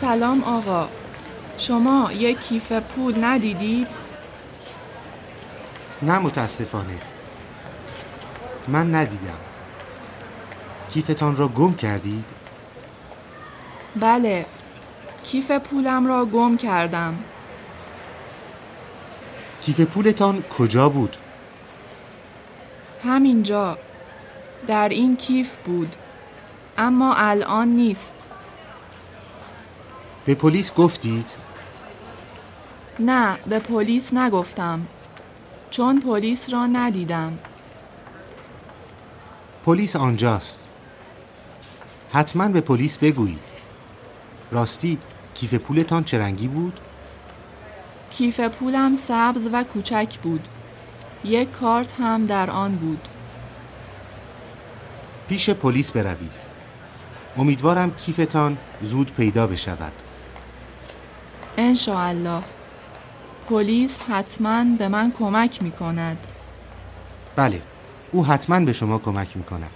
سلام آقا. شما یک کیف پول ندیدید؟ نه متاسفانه. من ندیدم. کیفتان را گم کردید؟ بله. کیف پولم را گم کردم. کیف پولتان کجا بود؟ همینجا. در این کیف بود. اما الان نیست. به پلیس گفتید؟ نه به پلیس نگفتم. چون پلیس را ندیدم. پلیس آنجاست. حتما به پلیس بگویید. راستی کیف پولتان چه رنگی بود؟ کیف پولم سبز و کوچک بود. یک کارت هم در آن بود. پیش پلیس بروید. امیدوارم کیفتان زود پیدا بشود. الله پلیس حتما به من کمک می کند بله او حتما به شما کمک می کند